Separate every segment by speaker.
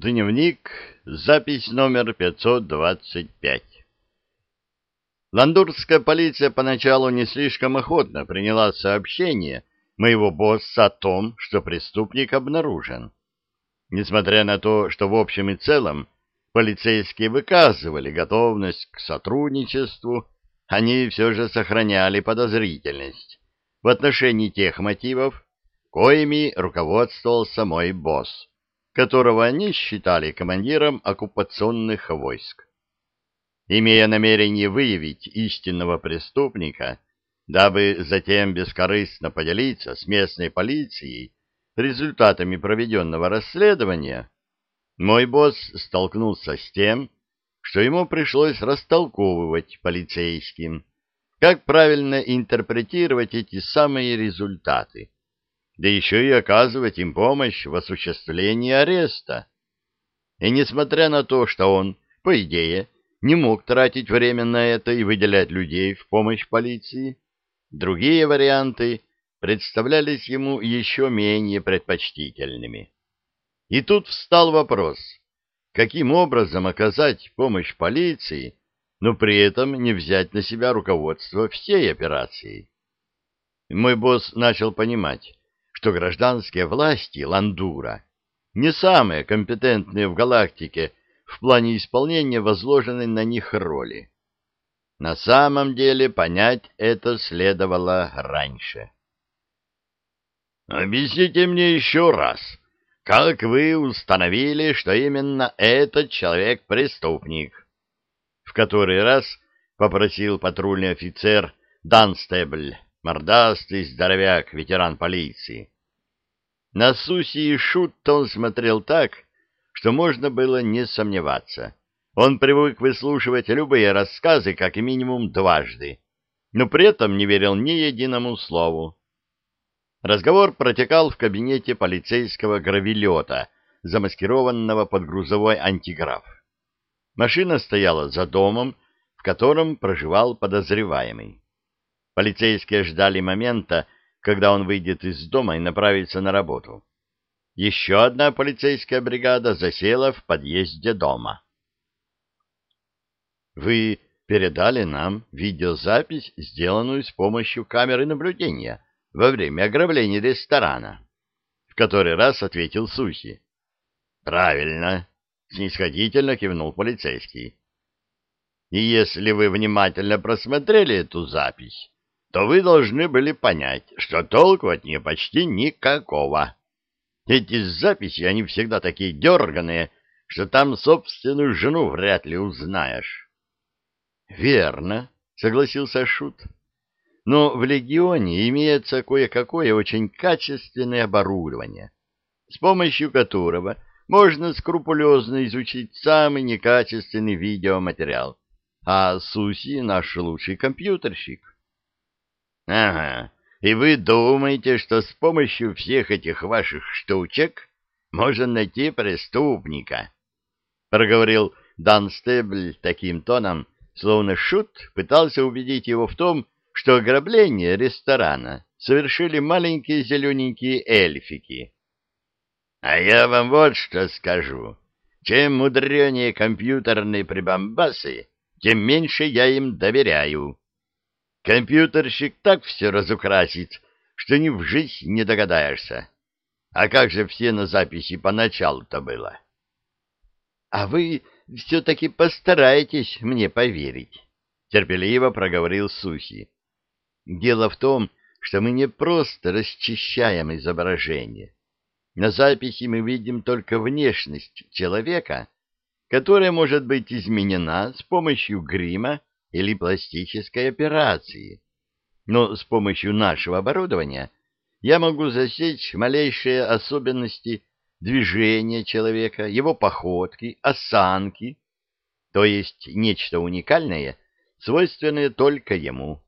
Speaker 1: Дневник, запись номер 525. Ландурская полиция поначалу не слишком охотно приняла сообщение моего босса о том, что преступник обнаружен. Несмотря на то, что в общем и целом полицейские выказывали готовность к сотрудничеству, они все же сохраняли подозрительность в отношении тех мотивов, коими руководствовался мой босс, которого они считали командиром оккупационных войск. Имея намерение выявить истинного преступника, дабы затем бескорыстно поделиться с местной полицией результатами проведенного расследования, мой босс столкнулся с тем, что ему пришлось растолковывать полицейским, как правильно интерпретировать эти самые результаты, да еще и оказывать им помощь в осуществлении ареста. И несмотря на то, что он, по идее, не мог тратить время на это и выделять людей в помощь полиции, другие варианты представлялись ему еще менее предпочтительными. И тут встал вопрос, каким образом оказать помощь полиции, но при этом не взять на себя руководство всей операцией. Мой босс начал понимать, что гражданские власти Ландура не самые компетентные в галактике в плане исполнения возложенной на них роли. На самом деле понять это следовало раньше. «Объясните мне еще раз, как вы установили, что именно этот человек преступник?» В который раз попросил патрульный офицер Данстебль, мордастый здоровяк, ветеран полиции. На Суси и Шут он смотрел так, что можно было не сомневаться. Он привык выслушивать любые рассказы как минимум дважды, но при этом не верил ни единому слову. Разговор протекал в кабинете полицейского гравилета, замаскированного под грузовой антиграф. Машина стояла за домом, в котором проживал подозреваемый. Полицейские ждали момента, когда он выйдет из дома и направится на работу. Еще одна полицейская бригада засела в подъезде дома. «Вы передали нам видеозапись, сделанную с помощью камеры наблюдения во время ограбления ресторана», — в который раз ответил Суси. «Правильно», — снисходительно кивнул полицейский. «И если вы внимательно просмотрели эту запись, то вы должны были понять, что толку от нее почти никакого. Эти записи, они всегда такие дерганые, что там собственную жену вряд ли узнаешь. — Верно, — согласился Шут. — Но в Легионе имеется кое-какое очень качественное оборудование, с помощью которого можно скрупулезно изучить самый некачественный видеоматериал. А Суси — наш лучший компьютерщик. — Ага, и вы думаете, что с помощью всех этих ваших штучек можно найти преступника? — проговорил Дан Стебль таким тоном, словно Шут пытался убедить его в том, что ограбление ресторана совершили маленькие зелененькие эльфики. — А я вам вот что скажу. Чем мудренее компьютерные прибамбасы, тем меньше я им доверяю. Компьютерщик так все разукрасит, что ни в жизнь не догадаешься. А как же все на записи поначалу-то было? — А вы все-таки постарайтесь мне поверить, — терпеливо проговорил Суси. — Дело в том, что мы не просто расчищаем изображение. На записи мы видим только внешность человека, которая может быть изменена с помощью грима или пластической операции. Но с помощью нашего оборудования я могу засечь малейшие особенности движения человека, его походки, осанки, то есть нечто уникальное, свойственное только ему.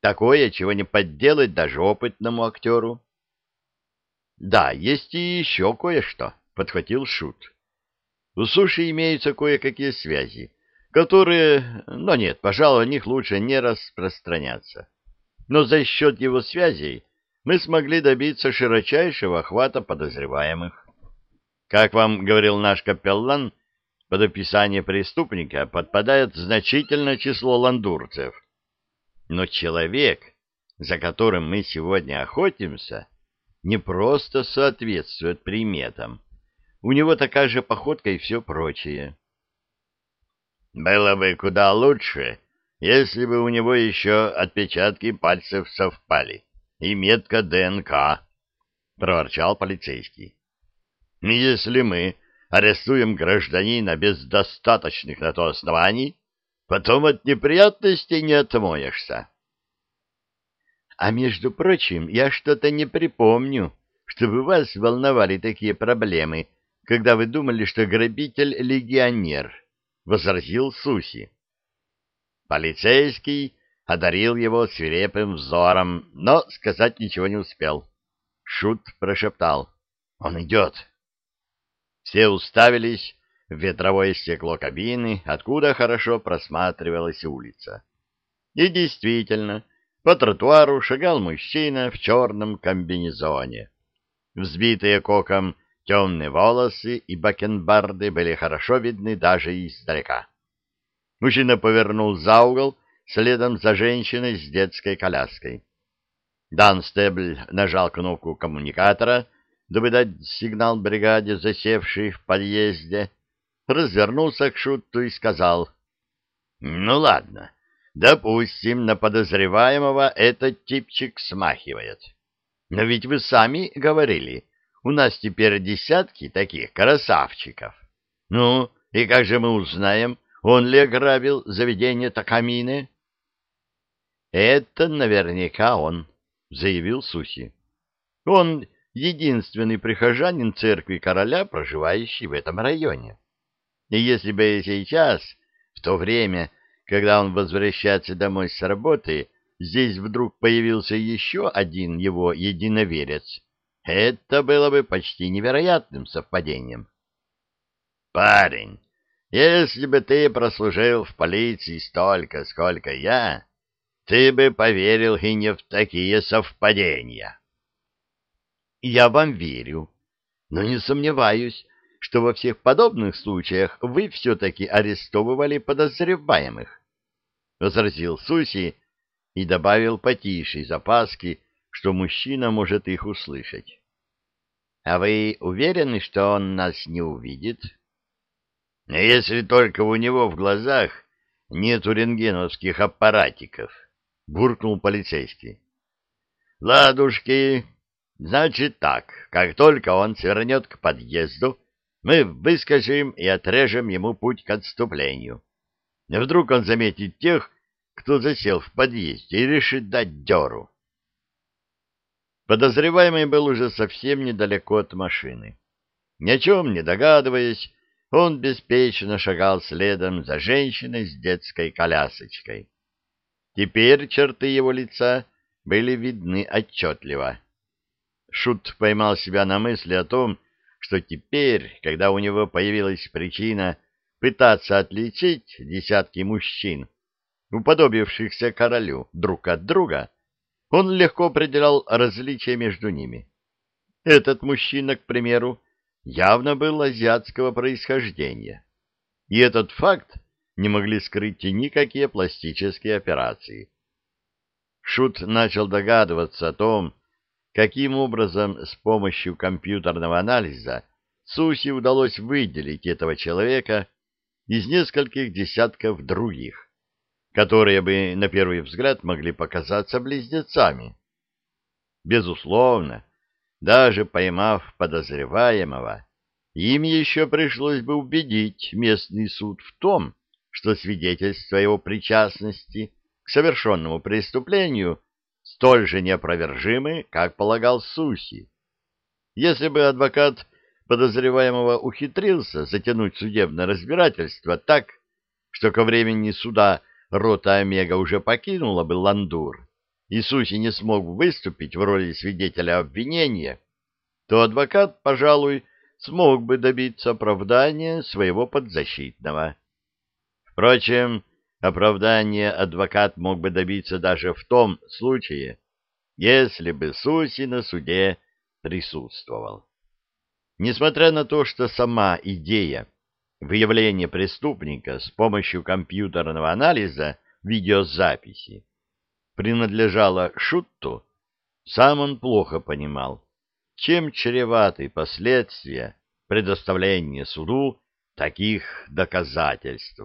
Speaker 1: Такое, чего не подделать даже опытному актеру. Да, есть и еще кое-что, — подхватил Шут. У Суши имеются кое-какие связи, которые... Но нет, пожалуй, о них лучше не распространяться. Но за счет его связей мы смогли добиться широчайшего охвата подозреваемых. Как вам говорил наш капеллан, под описание преступника подпадает значительное число ландурцев. Но человек, за которым мы сегодня охотимся, не просто соответствует приметам. У него такая же походка и все прочее. Было бы куда лучше, если бы у него еще отпечатки пальцев совпали и метка ДНК, — проворчал полицейский. — Если мы арестуем гражданина без достаточных на то оснований, потом от неприятностей не отмоешься. — А между прочим, я что-то не припомню, чтобы вас волновали такие проблемы, когда вы думали, что грабитель — легионер, — возразил Суси. Полицейский одарил его свирепым взором, но сказать ничего не успел. Шут прошептал. «Он идет!» Все уставились в ветровое стекло кабины, откуда хорошо просматривалась улица. И действительно, по тротуару шагал мужчина в черном комбинезоне. Взбитые коком темные волосы и бакенбарды были хорошо видны даже издалека. Мужчина повернул за угол, следом за женщиной с детской коляской. Дан Стебль нажал кнопку коммуникатора, дабы дать сигнал бригаде, засевшей в подъезде, развернулся к Шутту и сказал, «Ну ладно, допустим, на подозреваемого этот типчик смахивает. Но ведь вы сами говорили, у нас теперь десятки таких красавчиков. Ну, и как же мы узнаем, он ли ограбил заведение Такамины? — Это наверняка он, — заявил Суси. — Он единственный прихожанин церкви короля, проживающий в этом районе. И если бы сейчас, в то время, когда он возвращается домой с работы, здесь вдруг появился еще один его единоверец, это было бы почти невероятным совпадением. — Парень, если бы ты прослужил в полиции столько, сколько я, ты бы поверил и не в такие совпадения. Я вам верю, но не сомневаюсь, что во всех подобных случаях вы все-таки арестовывали подозреваемых, — возразил Суси и добавил потише запаски, что мужчина может их услышать. — А вы уверены, что он нас не увидит? — если только у него в глазах нету рентгеновских аппаратиков, — буркнул полицейский. — Ладушки, значит так, как только он свернет к подъезду, мы выскажем и отрежем ему путь к отступлению. Вдруг он заметит тех, кто засел в подъезде, и решит дать дёру. Подозреваемый был уже совсем недалеко от машины. Ни о чем не догадываясь, он беспечно шагал следом за женщиной с детской колясочкой. Теперь черты его лица были видны отчетливо. Шут поймал себя на мысли о том, что теперь, когда у него появилась причина пытаться отличить десятки мужчин, уподобившихся королю друг от друга, он легко определял различия между ними. Этот мужчина, к примеру, явно был азиатского происхождения. И этот факт не могли скрыть никакие пластические операции. Шут начал догадываться о том, каким образом с помощью компьютерного анализа Суси удалось выделить этого человека из нескольких десятков других, которые бы на первый взгляд могли показаться близнецами. Безусловно, даже поймав подозреваемого, им еще пришлось бы убедить местный суд в том, что свидетельство его причастности к совершенному преступлению столь же неопровержимы, как полагал Суси. Если бы адвокат подозреваемого ухитрился затянуть судебное разбирательство так, что ко времени суда рота Омега уже покинула бы Ландур, и Суси не смог выступить в роли свидетеля обвинения, то адвокат, пожалуй, смог бы добиться оправдания своего подзащитного. Впрочем, оправдание адвокат мог бы добиться даже в том случае, если бы Суси на суде присутствовал. Несмотря на то, что сама идея выявления преступника с помощью компьютерного анализа видеозаписи принадлежала Шутту, сам он плохо понимал, чем чреваты последствия предоставления суду таких доказательств.